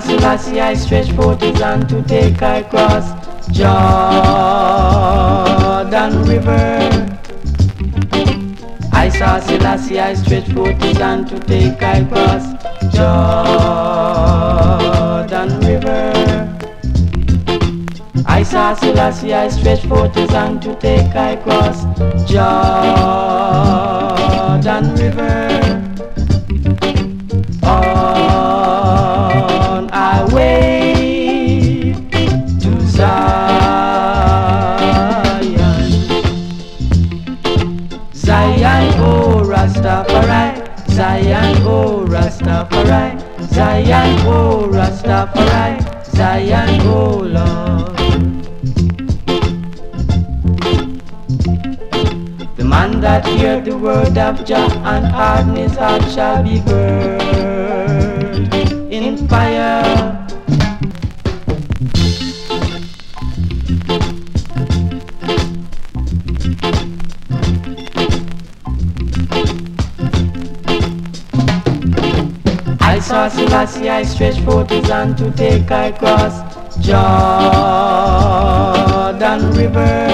Selassie I stretch forth his hand to take I cross Jordan River. I saw Selassie I stretch forth his hand to take I cross Jordan River. I saw Selassie I stretch forth his hand to take I cross Jordan River. Zion, oh Rastafari. Zion, oh Rastafari. Zion, oh Rastafari. Zion, oh Lord. The man that hear the word of Jah and harden his heart shall be burned in fire. I saw Selassie, I stretched forth his hand to take I cross Jordan River.